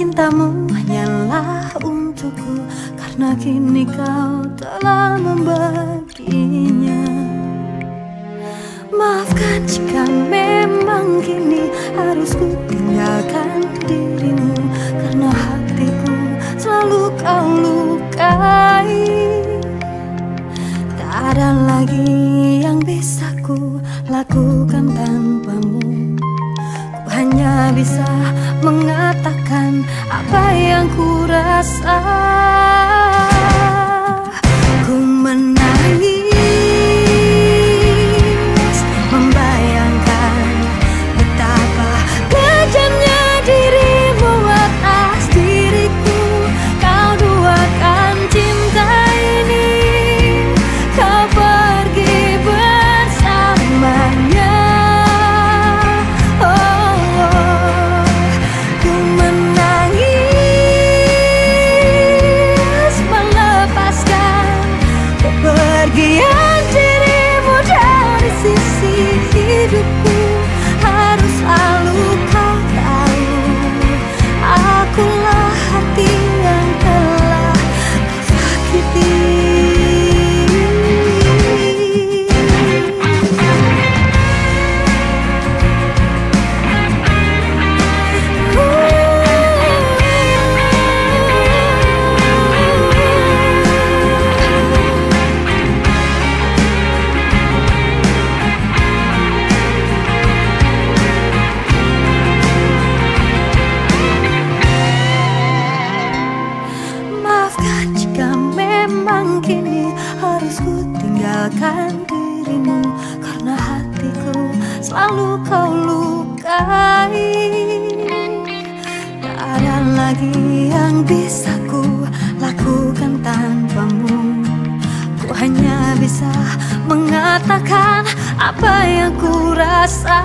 Cintamu hanyalah untukku Karena kini kau telah membaginya. Maafkan jika memang kini harus ku tinggalkan dirimu Karena hatiku selalu kau lukai. Tak ada lagi yang bisa ku lakukan tanpamu. Ku hanya bisa apa yang ku rasa? Ku menangis everything selalu kau lukai. Tak ada lagi yang bisa ku lakukan tanpamu. Ku hanya bisa mengatakan apa yang ku rasa